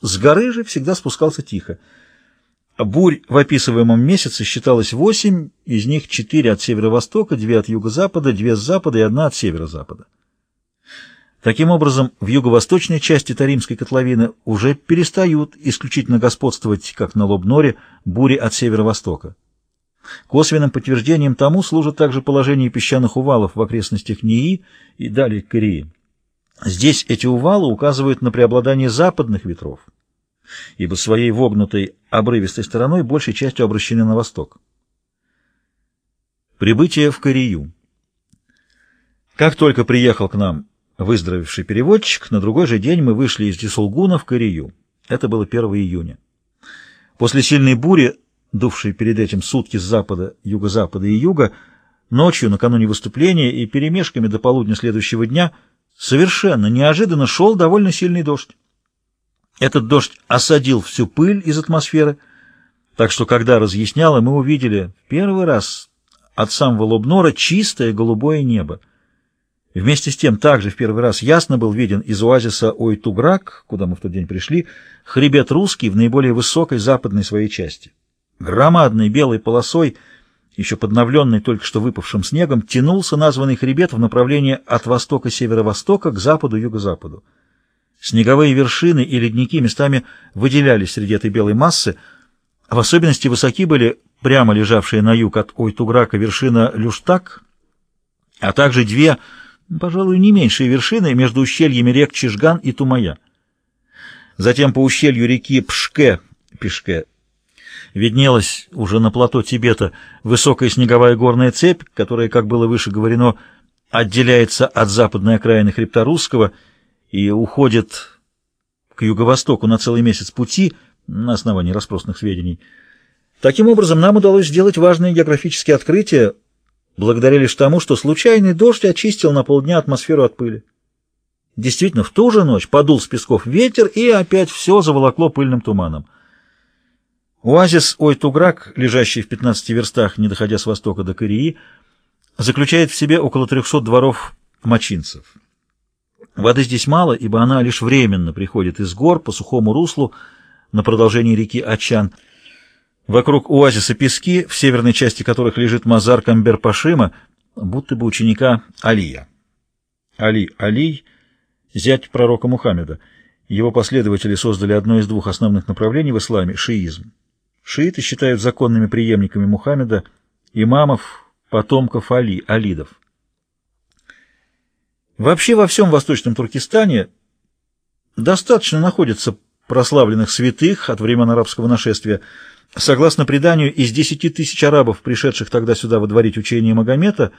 С горы же всегда спускался тихо. Бурь в описываемом месяце считалось восемь, из них четыре от северо-востока, две от юго-запада, две с запада и одна от северо-запада. Таким образом, в юго-восточной части Таримской котловины уже перестают исключительно господствовать, как на Лобноре, бури от северо-востока. Косвенным подтверждением тому служит также положение песчаных увалов в окрестностях Нии и далее Кории. Здесь эти увалы указывают на преобладание западных ветров, ибо своей вогнутой обрывистой стороной большей частью обращены на восток. Прибытие в Корию. Как только приехал к нам выздоровевший переводчик, на другой же день мы вышли из Дисулгуна в Корию. Это было 1 июня. После сильной бури, дувшей перед этим сутки с запада, юго-запада и юга, ночью, накануне выступления и перемешками до полудня следующего дня, совершенно неожиданно шел довольно сильный дождь. Этот дождь осадил всю пыль из атмосферы, так что, когда разъясняло, мы увидели первый раз от самого Лобнора чистое голубое небо. Вместе с тем, также в первый раз ясно был виден из оазиса Ойтуграк, куда мы в тот день пришли, хребет русский в наиболее высокой западной своей части. Громадной белой полосой, еще подновленной только что выпавшим снегом, тянулся названный хребет в направлении от востока-северо-востока к западу-юго-западу. Снеговые вершины и ледники местами выделялись среди этой белой массы, в особенности высоки были прямо лежавшие на юг от Ойтуграка вершина Люштак, а также две пожалуй, не меньшие вершины между ущельями рек Чижган и Тумая. Затем по ущелью реки Пшке, Пешке, виднелась уже на плато Тибета высокая снеговая горная цепь, которая, как было выше говорено, отделяется от западной окраины хребта Русского и уходит к юго-востоку на целый месяц пути на основании распросных сведений. Таким образом, нам удалось сделать важные географические открытия, благодаря лишь тому, что случайный дождь очистил на полдня атмосферу от пыли. Действительно, в ту же ночь подул с песков ветер, и опять все заволокло пыльным туманом. Оазис Ойтуграк, лежащий в 15 верстах, не доходя с востока до Кории, заключает в себе около 300 дворов мочинцев. Воды здесь мало, ибо она лишь временно приходит из гор по сухому руслу на продолжении реки Ачан – Вокруг оазиса пески, в северной части которых лежит мазар Камбер-Пашима, будто бы ученика Алия. Али Алий — зять пророка Мухаммеда. Его последователи создали одно из двух основных направлений в исламе — шиизм. Шииты считают законными преемниками Мухаммеда имамов, потомков Али, алидов. Вообще во всем Восточном Туркестане достаточно находится прославленных святых от времен арабского нашествия — Согласно преданию, из десяти тысяч арабов, пришедших тогда сюда водворить учение Магомета,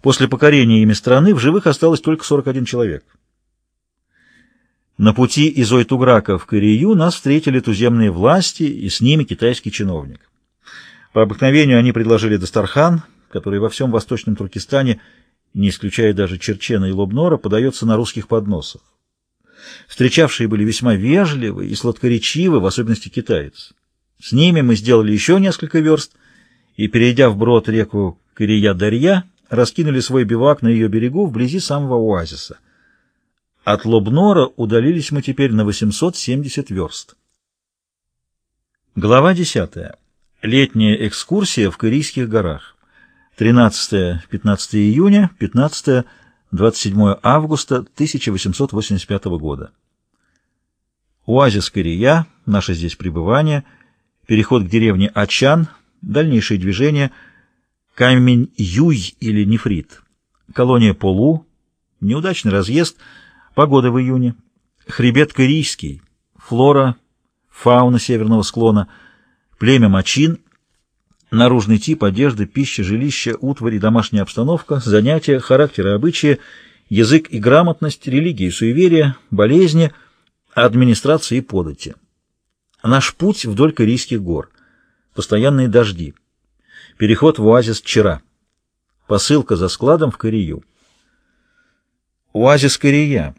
после покорения ими страны в живых осталось только 41 человек. На пути из Ойтуграка в Керию нас встретили туземные власти и с ними китайский чиновник. По обыкновению они предложили Дастархан, который во всем восточном Туркестане, не исключая даже Черчена и Лобнора, подается на русских подносах. Встречавшие были весьма вежливы и сладкоречивы, в особенности китаец. С ними мы сделали еще несколько верст и, перейдя вброд реку Кирия-Дарья, раскинули свой бивак на ее берегу вблизи самого оазиса. От Лобнора удалились мы теперь на 870 верст. Глава 10. Летняя экскурсия в Кырийских горах. 13-15 июня, 15-27 августа 1885 года. Оазис Кырия, наше здесь пребывание — переход к деревне Ачан, дальнейшее движение, камень Юй или Нефрит, колония Полу, неудачный разъезд, погода в июне, хребет Корейский, флора, фауна северного склона, племя Мачин, наружный тип, одежда, пища, жилище, утварь и домашняя обстановка, занятия, характеры, обычаи, язык и грамотность, религия и суеверия, болезни, администрация и подати. Наш путь вдоль Корейских гор. Постоянные дожди. Переход в оазис Чера. Посылка за складом в Корею. Оазис Корея.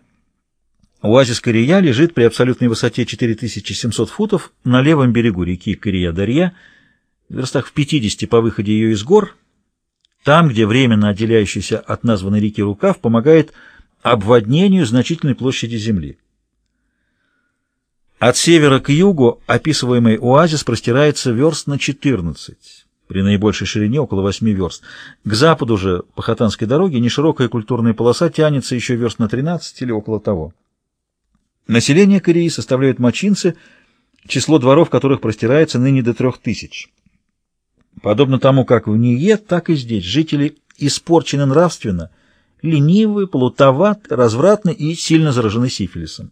Оазис Корея лежит при абсолютной высоте 4700 футов на левом берегу реки Корея-Дарья, в верстах в 50 по выходе ее из гор, там, где временно отделяющийся от названной реки рукав помогает обводнению значительной площади земли. От севера к югу описываемый оазис простирается верст на 14, при наибольшей ширине около 8 верст. К западу же по Хатанской дороге неширокая культурная полоса тянется еще верст на 13 или около того. Население Кореи составляют мочинцы, число дворов которых простирается ныне до трех тысяч. Подобно тому, как в Ние, так и здесь жители испорчены нравственно, ленивы, плутоваты, развратны и сильно заражены сифилисом.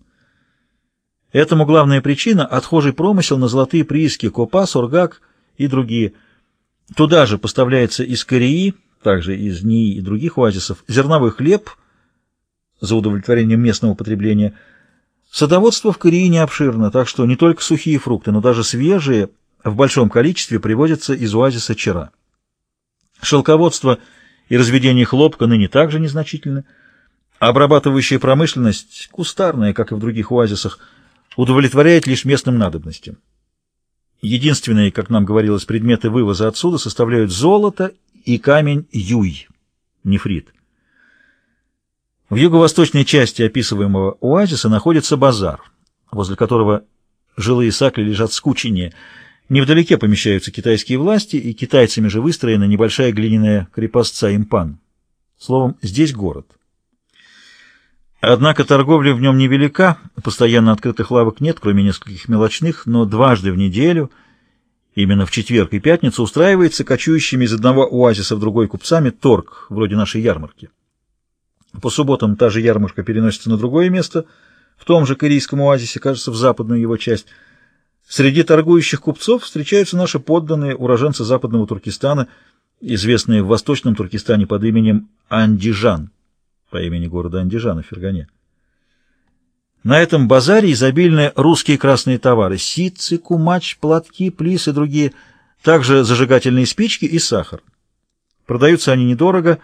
Этому главная причина – отхожий промысел на золотые прииски Копа, Сургак и другие. Туда же поставляется из Кореи, также из НИИ и других оазисов, зерновой хлеб за удовлетворением местного потребления. Садоводство в Корее не обширно, так что не только сухие фрукты, но даже свежие в большом количестве привозятся из оазиса Чера. Шелководство и разведение хлопка ныне также незначительны. Обрабатывающая промышленность, кустарная, как и в других оазисах, удовлетворяет лишь местным надобностям. Единственные, как нам говорилось, предметы вывоза отсюда составляют золото и камень юй, нефрит. В юго-восточной части описываемого оазиса находится базар, возле которого жилые сакли лежат скучение. Невдалеке помещаются китайские власти, и китайцами же выстроена небольшая глиняная крепостца Импан. Словом, здесь город. Однако торговля в нем невелика, постоянно открытых лавок нет, кроме нескольких мелочных, но дважды в неделю, именно в четверг и пятницу, устраивается кочующими из одного оазиса в другой купцами торг, вроде нашей ярмарки. По субботам та же ярмарка переносится на другое место, в том же корейском оазисе, кажется, в западную его часть. Среди торгующих купцов встречаются наши подданные, уроженцы западного Туркестана, известные в восточном Туркестане под именем Андижан по имени города Андижана в Фергане. На этом базаре изобильны русские красные товары – ситцы, кумач, платки, плис и другие, также зажигательные спички и сахар. Продаются они недорого.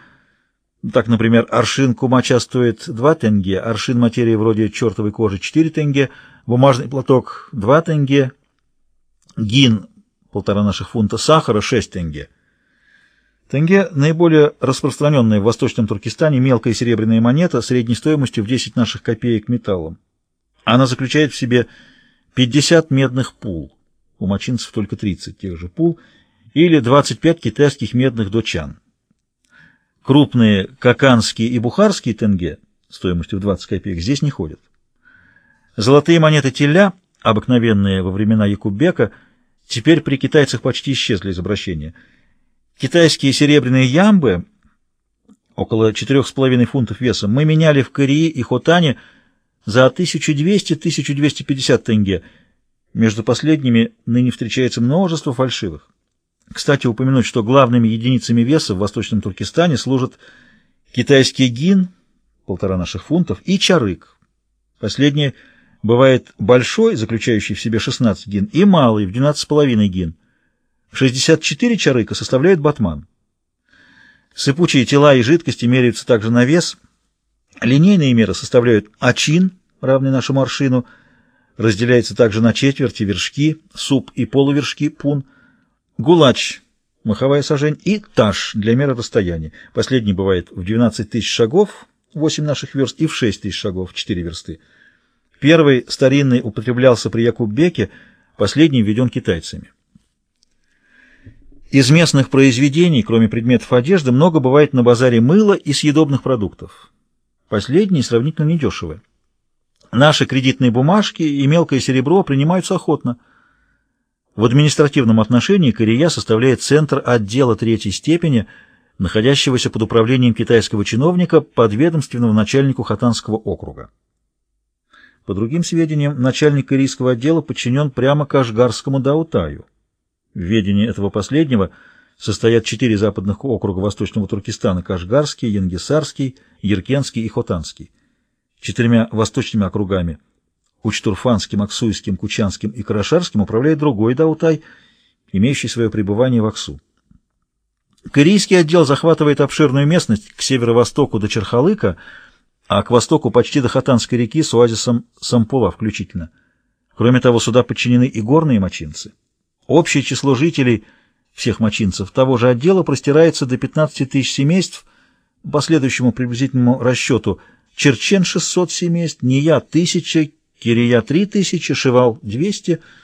Так, например, аршин кумача стоит 2 тенге, аршин материи вроде чертовой кожи 4 тенге, бумажный платок 2 тенге, гин – полтора наших фунта, сахара 6 тенге – Тенге – наиболее распространенная в Восточном Туркестане мелкая серебряная монета средней стоимостью в 10 наших копеек металлом. Она заключает в себе 50 медных пул, у мочинцев только 30 тех же пул, или 25 китайских медных дочан. Крупные каканские и бухарские тенге стоимостью в 20 копеек здесь не ходят. Золотые монеты теля, обыкновенные во времена Якубека, теперь при китайцах почти исчезли из обращения – Китайские серебряные ямбы, около 4,5 фунтов весом, мы меняли в Корее и Хотане за 1200-1250 тенге. Между последними ныне встречается множество фальшивых. Кстати, упомянуть, что главными единицами веса в Восточном Туркестане служат китайский гин, полтора наших фунтов, и чарык. Последний бывает большой, заключающий в себе 16 гин, и малый, в 12,5 гин. 64 чарыка составляют батман. Сыпучие тела и жидкости меряются также на вес. Линейные меры составляют ачин, равный нашему аршину, разделяется также на четверти, вершки, суп и полувершки, пун, гулач, маховая сажень и таш для меры расстояния. Последний бывает в 12 тысяч шагов, 8 наших верст, и в 6 тысяч шагов, 4 версты. Первый старинный употреблялся при Якуббеке, последний введен китайцами. Из местных произведений, кроме предметов одежды, много бывает на базаре мыла и съедобных продуктов. Последние сравнительно недешевые. Наши кредитные бумажки и мелкое серебро принимаются охотно. В административном отношении Корея составляет центр отдела третьей степени, находящегося под управлением китайского чиновника, подведомственного начальнику Хатанского округа. По другим сведениям, начальник корейского отдела подчинен прямо Кашгарскому Даутаю. В ведении этого последнего состоят четыре западных округа Восточного Туркестана – Кашгарский, Янгисарский, Еркенский и Хотанский. Четырьмя восточными округами – Учтурфанским, Аксуйским, Кучанским и Карашарским – управляет другой Даутай, имеющий свое пребывание в Аксу. Корейский отдел захватывает обширную местность к северо-востоку до Черхалыка, а к востоку почти до Хатанской реки с оазисом Сампула включительно. Кроме того, сюда подчинены и горные мочинцы. Общее число жителей всех мочинцев того же отдела простирается до 15 тысяч семейств, по следующему приблизительному расчету Черчен 600 семейств, Ния 1000, Кирия — три тысячи, Шивал — двести,